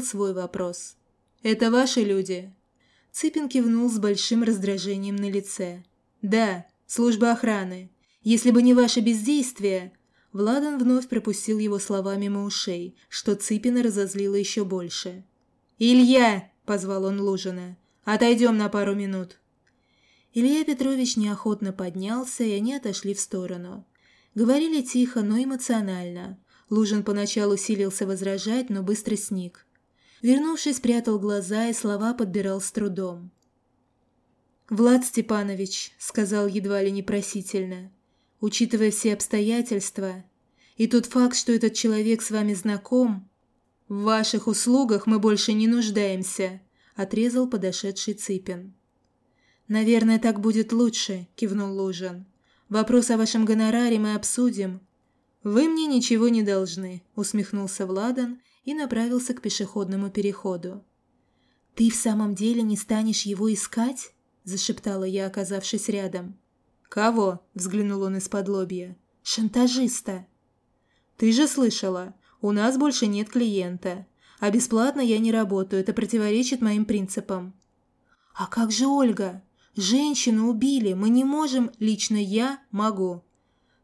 свой вопрос. «Это ваши люди?» Цыпин кивнул с большим раздражением на лице. «Да, служба охраны. Если бы не ваше бездействие...» Владан вновь пропустил его слова мимо ушей, что Цыпина разозлило еще больше. «Илья!» – позвал он Лужина. «Отойдем на пару минут». Илья Петрович неохотно поднялся, и они отошли в сторону. Говорили тихо, но эмоционально. Лужин поначалу силился возражать, но быстро сник. Вернувшись, прятал глаза и слова подбирал с трудом. «Влад Степанович», — сказал едва ли непросительно, — «учитывая все обстоятельства, и тот факт, что этот человек с вами знаком, в ваших услугах мы больше не нуждаемся», — отрезал подошедший Цыпин. «Наверное, так будет лучше», — кивнул Лужин. «Вопрос о вашем гонораре мы обсудим». «Вы мне ничего не должны», — усмехнулся Владан и направился к пешеходному переходу. «Ты в самом деле не станешь его искать?» — зашептала я, оказавшись рядом. «Кого?» — взглянул он из-под лобья. «Шантажиста». «Ты же слышала, у нас больше нет клиента, а бесплатно я не работаю, это противоречит моим принципам». «А как же Ольга?» Женщину убили, мы не можем, лично я могу.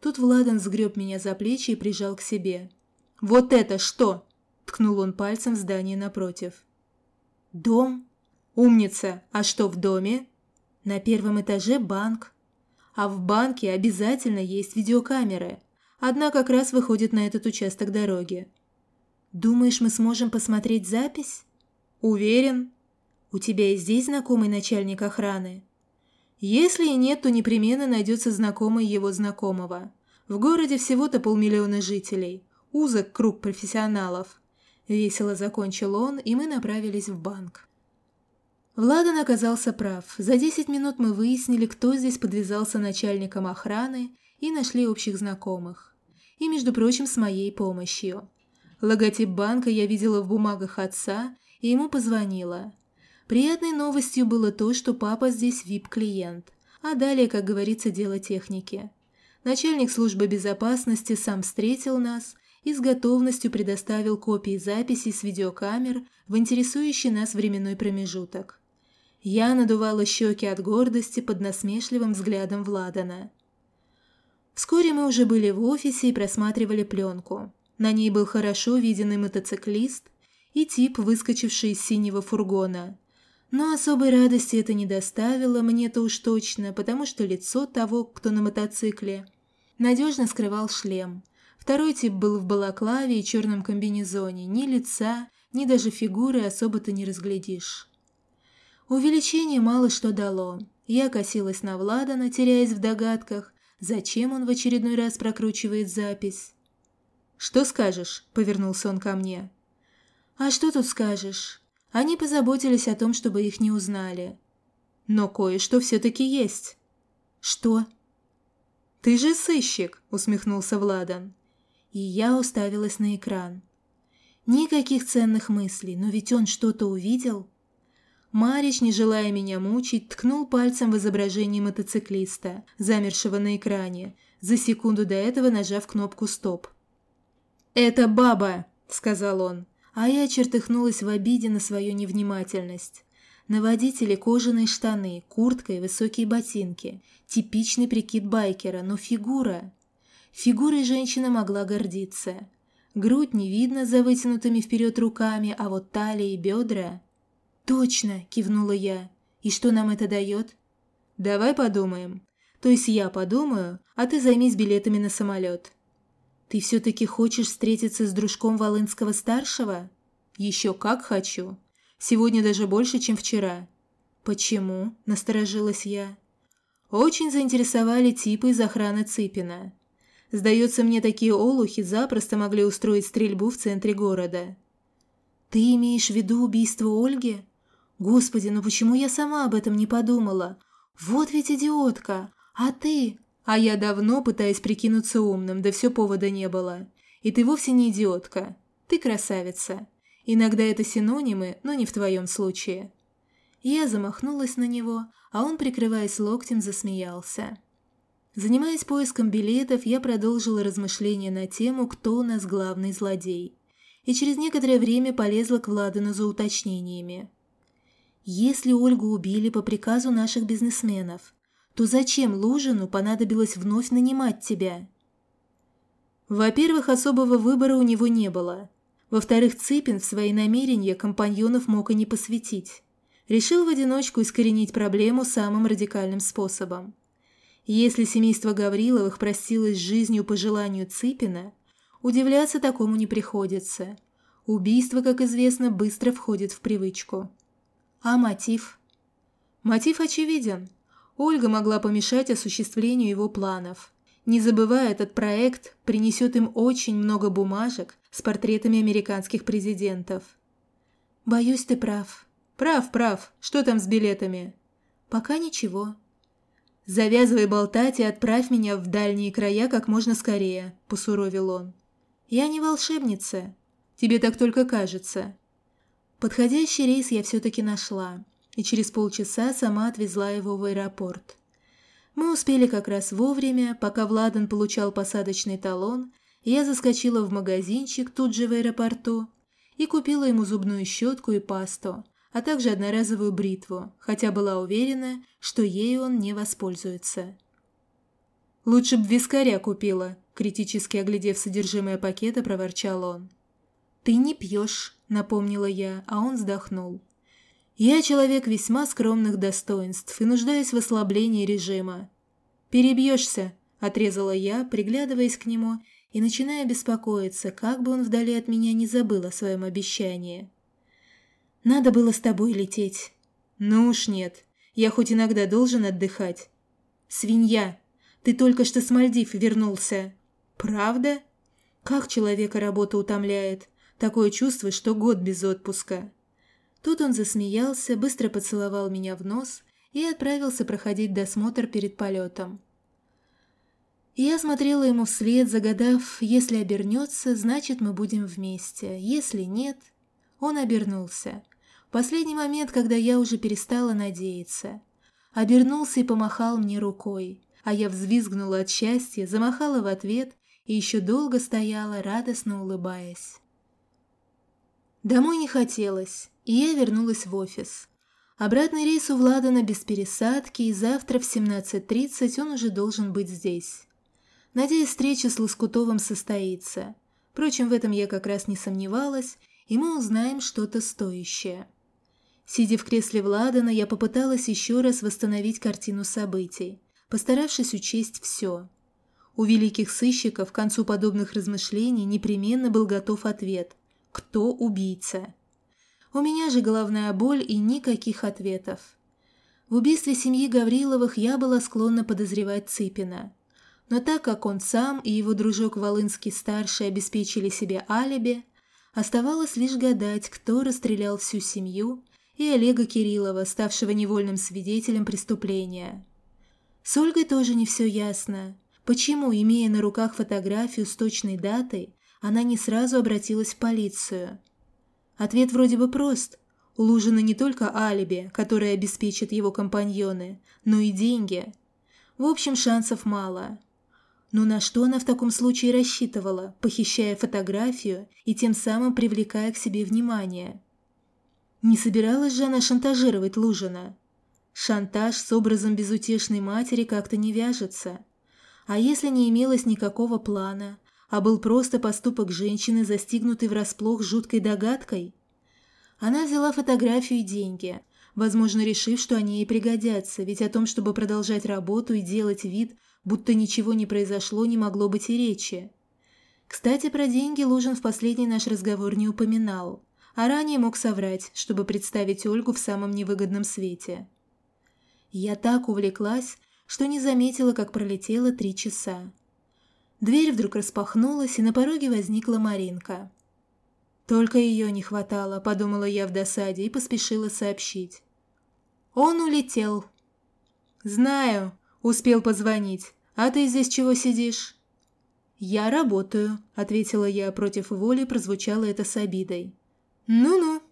Тут Владан сгреб меня за плечи и прижал к себе. «Вот это что?» – ткнул он пальцем в здание напротив. «Дом?» «Умница! А что в доме?» «На первом этаже банк. А в банке обязательно есть видеокамеры. Одна как раз выходит на этот участок дороги. Думаешь, мы сможем посмотреть запись?» «Уверен». «У тебя и здесь знакомый начальник охраны?» Если и нет, то непременно найдется знакомый его знакомого. В городе всего-то полмиллиона жителей. Узок круг профессионалов. Весело закончил он, и мы направились в банк. Владан оказался прав. За 10 минут мы выяснили, кто здесь подвязался начальником охраны и нашли общих знакомых. И, между прочим, с моей помощью. Логотип банка я видела в бумагах отца, и ему позвонила. Приятной новостью было то, что папа здесь вип-клиент, а далее, как говорится, дело техники. Начальник службы безопасности сам встретил нас и с готовностью предоставил копии записей с видеокамер в интересующий нас временной промежуток. Я надувала щеки от гордости под насмешливым взглядом Владана. Вскоре мы уже были в офисе и просматривали пленку. На ней был хорошо виденный мотоциклист и тип, выскочивший из синего фургона. Но особой радости это не доставило мне-то уж точно, потому что лицо того, кто на мотоцикле, надежно скрывал шлем. Второй тип был в балаклаве и черном комбинезоне. Ни лица, ни даже фигуры особо-то не разглядишь. Увеличение мало что дало. Я косилась на Владана, теряясь в догадках, зачем он в очередной раз прокручивает запись. «Что скажешь?» — повернулся он ко мне. «А что тут скажешь? Они позаботились о том, чтобы их не узнали. Но кое-что все-таки есть. Что? Ты же сыщик, усмехнулся Владан. И я уставилась на экран. Никаких ценных мыслей, но ведь он что-то увидел. Марич, не желая меня мучить, ткнул пальцем в изображение мотоциклиста, замершего на экране, за секунду до этого нажав кнопку «Стоп». «Это баба!» — сказал он а я чертыхнулась в обиде на свою невнимательность. На водителе кожаные штаны, куртка и высокие ботинки. Типичный прикид байкера, но фигура... Фигурой женщина могла гордиться. Грудь не видно за вытянутыми вперед руками, а вот талия и бедра... «Точно!» – кивнула я. «И что нам это дает?» «Давай подумаем. То есть я подумаю, а ты займись билетами на самолет. Ты все-таки хочешь встретиться с дружком Волынского-старшего? Еще как хочу. Сегодня даже больше, чем вчера. Почему? Насторожилась я. Очень заинтересовали типы из охраны Цыпина. Сдается мне, такие олухи запросто могли устроить стрельбу в центре города. Ты имеешь в виду убийство Ольги? Господи, ну почему я сама об этом не подумала? Вот ведь идиотка! А ты? А я давно пытаюсь прикинуться умным, да все повода не было. И ты вовсе не идиотка. Ты красавица. Иногда это синонимы, но не в твоем случае. Я замахнулась на него, а он, прикрываясь локтем, засмеялся. Занимаясь поиском билетов, я продолжила размышления на тему, кто у нас главный злодей. и через некоторое время полезла к Владану за уточнениями. «Если Ольгу убили по приказу наших бизнесменов, то зачем Лужину понадобилось вновь нанимать тебя?» Во-первых, особого выбора у него не было. Во-вторых, Цыпин в свои намерения компаньонов мог и не посвятить. Решил в одиночку искоренить проблему самым радикальным способом. Если семейство Гавриловых простилось жизнью по желанию Цыпина, удивляться такому не приходится. Убийство, как известно, быстро входит в привычку. А мотив? Мотив очевиден. Ольга могла помешать осуществлению его планов. Не забывая, этот проект принесет им очень много бумажек с портретами американских президентов. «Боюсь, ты прав». «Прав, прав. Что там с билетами?» «Пока ничего». «Завязывай болтать и отправь меня в дальние края как можно скорее», – посуровил он. «Я не волшебница. Тебе так только кажется». Подходящий рейс я все-таки нашла, и через полчаса сама отвезла его в аэропорт. Мы успели как раз вовремя, пока Владан получал посадочный талон, я заскочила в магазинчик тут же в аэропорту и купила ему зубную щетку и пасту, а также одноразовую бритву, хотя была уверена, что ею он не воспользуется. «Лучше б вискаря купила», – критически оглядев содержимое пакета, проворчал он. «Ты не пьешь», – напомнила я, а он вздохнул. Я человек весьма скромных достоинств и нуждаюсь в ослаблении режима. «Перебьешься», – отрезала я, приглядываясь к нему и начиная беспокоиться, как бы он вдали от меня не забыл о своем обещании. «Надо было с тобой лететь». «Ну уж нет, я хоть иногда должен отдыхать». «Свинья, ты только что с Мальдив вернулся». «Правда?» «Как человека работа утомляет. Такое чувство, что год без отпуска». Тут он засмеялся, быстро поцеловал меня в нос и отправился проходить досмотр перед полетом. Я смотрела ему вслед, загадав, если обернется, значит мы будем вместе, если нет... Он обернулся. Последний момент, когда я уже перестала надеяться. Обернулся и помахал мне рукой, а я взвизгнула от счастья, замахала в ответ и еще долго стояла, радостно улыбаясь. Домой не хотелось, и я вернулась в офис. Обратный рейс у Владана без пересадки, и завтра в 17.30 он уже должен быть здесь. Надеюсь, встреча с Лоскутовым состоится. Впрочем, в этом я как раз не сомневалась, и мы узнаем что-то стоящее. Сидя в кресле Владана, я попыталась еще раз восстановить картину событий, постаравшись учесть все. У великих сыщиков к концу подобных размышлений непременно был готов ответ «Кто убийца?». У меня же головная боль и никаких ответов. В убийстве семьи Гавриловых я была склонна подозревать Цыпина. Но так как он сам и его дружок Волынский-старший обеспечили себе алиби, оставалось лишь гадать, кто расстрелял всю семью и Олега Кириллова, ставшего невольным свидетелем преступления. С Ольгой тоже не все ясно. Почему, имея на руках фотографию с точной датой, она не сразу обратилась в полицию – Ответ вроде бы прост. У Лужина не только алиби, которое обеспечит его компаньоны, но и деньги. В общем, шансов мало. Но на что она в таком случае рассчитывала, похищая фотографию и тем самым привлекая к себе внимание? Не собиралась же она шантажировать Лужина. Шантаж с образом безутешной матери как-то не вяжется. А если не имелось никакого плана, а был просто поступок женщины, застигнутой врасплох жуткой догадкой? Она взяла фотографию и деньги, возможно, решив, что они ей пригодятся, ведь о том, чтобы продолжать работу и делать вид, будто ничего не произошло, не могло быть и речи. Кстати, про деньги Лужин в последний наш разговор не упоминал, а ранее мог соврать, чтобы представить Ольгу в самом невыгодном свете. Я так увлеклась, что не заметила, как пролетело три часа. Дверь вдруг распахнулась, и на пороге возникла Маринка. Только ее не хватало, подумала я в досаде и поспешила сообщить. Он улетел. Знаю, успел позвонить. А ты здесь чего сидишь? Я работаю, ответила я, против воли прозвучало это с обидой. Ну-ну.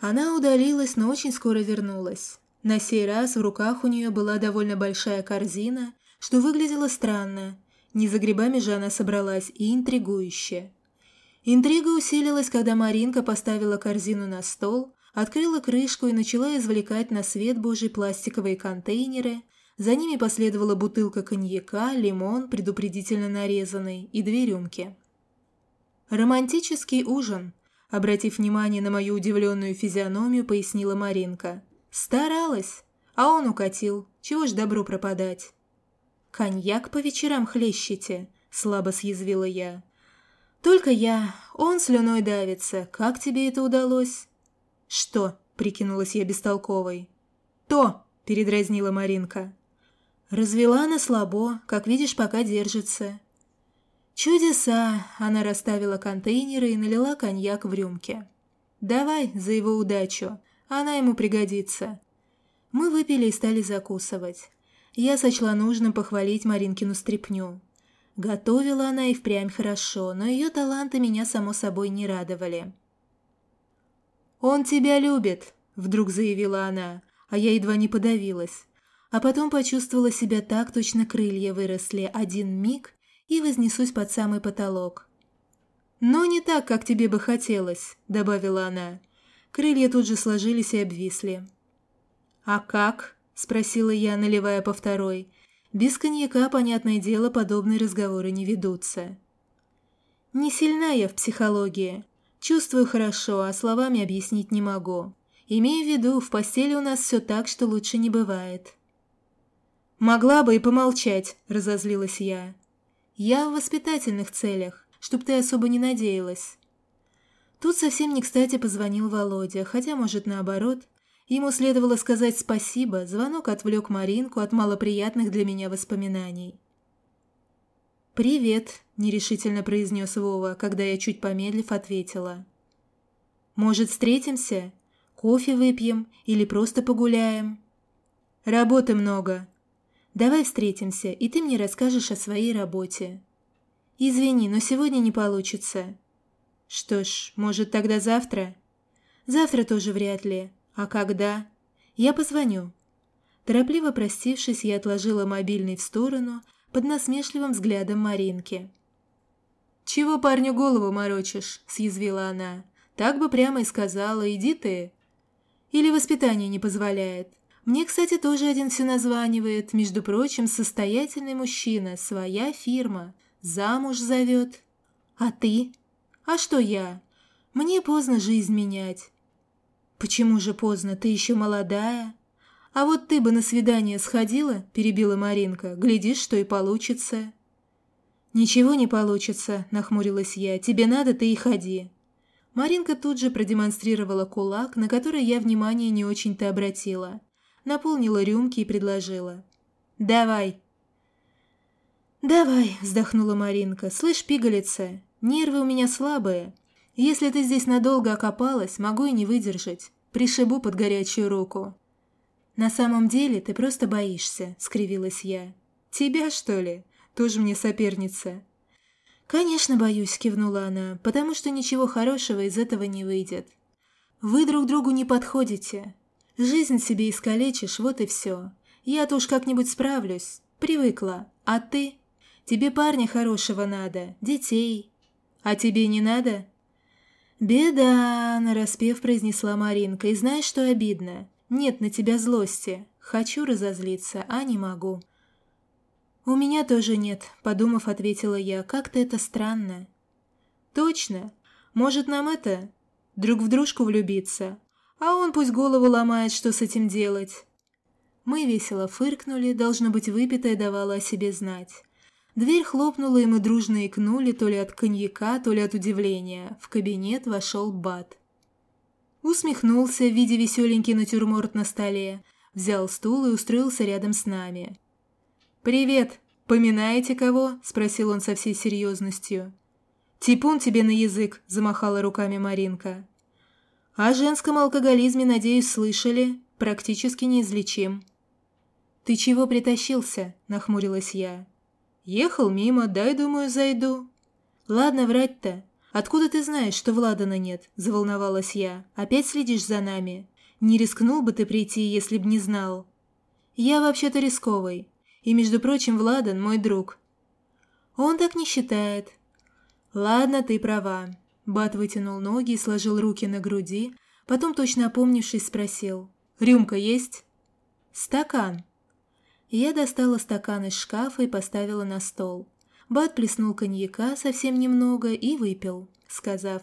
Она удалилась, но очень скоро вернулась. На сей раз в руках у нее была довольно большая корзина, что выглядело странно, не за грибами же она собралась и интригующе. Интрига усилилась, когда Маринка поставила корзину на стол, открыла крышку и начала извлекать на свет Божий пластиковые контейнеры. За ними последовала бутылка коньяка, лимон, предупредительно нарезанный, и две рюмки. «Романтический ужин», – обратив внимание на мою удивленную физиономию, пояснила Маринка. «Старалась, а он укатил. Чего ж добру пропадать?» «Коньяк по вечерам хлещете», – слабо съязвила я. «Только я. Он слюной давится. Как тебе это удалось?» «Что?» – прикинулась я бестолковой. «То!» – передразнила Маринка. Развела на слабо, как видишь, пока держится. Чудеса! Она расставила контейнеры и налила коньяк в рюмке. «Давай за его удачу, она ему пригодится». Мы выпили и стали закусывать. Я сочла нужным похвалить Маринкину стряпню. Готовила она и впрямь хорошо, но ее таланты меня, само собой, не радовали. «Он тебя любит», — вдруг заявила она, а я едва не подавилась. А потом почувствовала себя так, точно крылья выросли один миг и вознесусь под самый потолок. «Но не так, как тебе бы хотелось», — добавила она. Крылья тут же сложились и обвисли. «А как?» — спросила я, наливая по второй. Без коньяка, понятное дело, подобные разговоры не ведутся. Не сильна я в психологии. Чувствую хорошо, а словами объяснить не могу. Имею в виду, в постели у нас все так, что лучше не бывает. «Могла бы и помолчать», — разозлилась я. «Я в воспитательных целях, чтоб ты особо не надеялась». Тут совсем не кстати позвонил Володя, хотя, может, наоборот, Ему следовало сказать спасибо, звонок отвлек Маринку от малоприятных для меня воспоминаний. «Привет», – нерешительно произнес Вова, когда я чуть помедлив ответила. «Может, встретимся? Кофе выпьем или просто погуляем?» «Работы много. Давай встретимся, и ты мне расскажешь о своей работе». «Извини, но сегодня не получится». «Что ж, может, тогда завтра?» «Завтра тоже вряд ли. «А когда?» «Я позвоню». Торопливо простившись, я отложила мобильный в сторону под насмешливым взглядом Маринки. «Чего парню голову морочишь?» – съязвила она. «Так бы прямо и сказала, иди ты». «Или воспитание не позволяет. Мне, кстати, тоже один все названивает. Между прочим, состоятельный мужчина, своя фирма. Замуж зовет. А ты? А что я? Мне поздно жизнь менять. «Почему же поздно? Ты еще молодая». «А вот ты бы на свидание сходила?» – перебила Маринка. «Глядишь, что и получится». «Ничего не получится», – нахмурилась я. «Тебе надо, ты и ходи». Маринка тут же продемонстрировала кулак, на который я внимание не очень-то обратила. Наполнила рюмки и предложила. «Давай». «Давай», – вздохнула Маринка. «Слышь, пигалица, нервы у меня слабые. Если ты здесь надолго окопалась, могу и не выдержать. Пришибу под горячую руку». «На самом деле ты просто боишься», — скривилась я. «Тебя, что ли? Тоже мне соперница». «Конечно боюсь», — кивнула она, «потому что ничего хорошего из этого не выйдет. Вы друг другу не подходите. Жизнь себе искалечишь, вот и все. Я-то уж как-нибудь справлюсь. Привыкла. А ты? Тебе парня хорошего надо, детей. А тебе не надо?» «Беда!» – нараспев произнесла Маринка. «И знаешь, что обидно? Нет на тебя злости. Хочу разозлиться, а не могу». «У меня тоже нет», – подумав, ответила я. «Как-то это странно». «Точно. Может, нам это? Друг в дружку влюбиться? А он пусть голову ломает, что с этим делать». Мы весело фыркнули, должно быть, выпитое давало о себе знать. Дверь хлопнула, и мы дружно икнули то ли от коньяка, то ли от удивления. В кабинет вошел Бат. Усмехнулся, видя веселенький натюрморт на столе, взял стул и устроился рядом с нами. «Привет! Поминаете кого?» – спросил он со всей серьезностью. «Типун тебе на язык!» – замахала руками Маринка. «О женском алкоголизме, надеюсь, слышали? Практически неизлечим». «Ты чего притащился?» – нахмурилась я. Ехал мимо, дай, думаю, зайду. Ладно врать-то. Откуда ты знаешь, что Владана нет? Заволновалась я. Опять следишь за нами? Не рискнул бы ты прийти, если б не знал. Я вообще-то рисковый. И, между прочим, Владан мой друг. Он так не считает. Ладно, ты права. Бат вытянул ноги и сложил руки на груди, потом, точно опомнившись, спросил. «Рюмка есть?» «Стакан». Я достала стакан из шкафа и поставила на стол. Бат плеснул коньяка совсем немного и выпил, сказав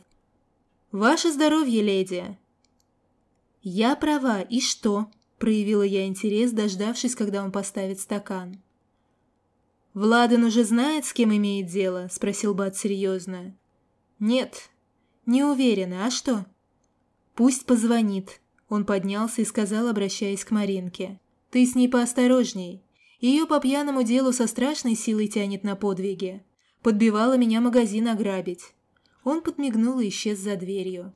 «Ваше здоровье, леди!» «Я права, и что?» – проявила я интерес, дождавшись, когда он поставит стакан. «Владан уже знает, с кем имеет дело?» – спросил Бат серьезно. «Нет, не уверена. А что?» «Пусть позвонит». Он поднялся и сказал, обращаясь к Маринке. «Ты с ней поосторожней. Ее по пьяному делу со страшной силой тянет на подвиги. Подбивала меня магазин ограбить». Он подмигнул и исчез за дверью.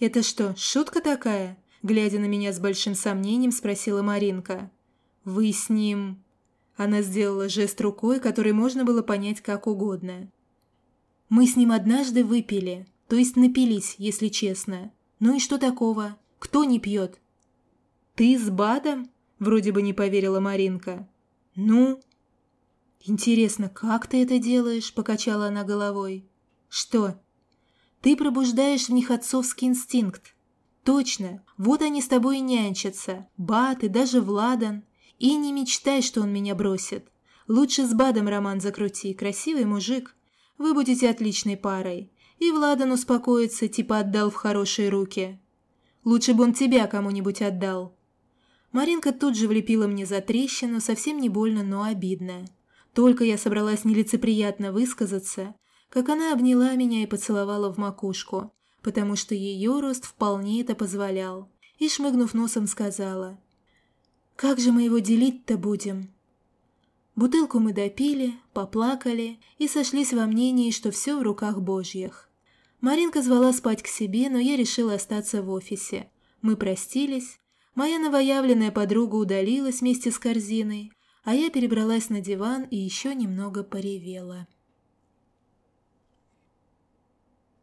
«Это что, шутка такая?» Глядя на меня с большим сомнением, спросила Маринка. «Вы с ним...» Она сделала жест рукой, который можно было понять как угодно. «Мы с ним однажды выпили, то есть напились, если честно. Ну и что такого? Кто не пьет?» «Ты с Бадом?» – вроде бы не поверила Маринка. «Ну?» «Интересно, как ты это делаешь?» – покачала она головой. «Что?» «Ты пробуждаешь в них отцовский инстинкт. Точно, вот они с тобой и нянчатся, Бат и даже Владан. И не мечтай, что он меня бросит. Лучше с Бадом роман закрути, красивый мужик. Вы будете отличной парой. И Владан успокоится, типа отдал в хорошие руки. Лучше бы он тебя кому-нибудь отдал. Маринка тут же влепила мне за трещину, совсем не больно, но обидно. Только я собралась нелицеприятно высказаться, как она обняла меня и поцеловала в макушку, потому что ее рост вполне это позволял, и, шмыгнув носом, сказала – как же мы его делить-то будем? Бутылку мы допили, поплакали и сошлись во мнении, что все в руках Божьих. Маринка звала спать к себе, но я решила остаться в офисе. Мы простились. Моя новоявленная подруга удалилась вместе с корзиной, а я перебралась на диван и еще немного поревела.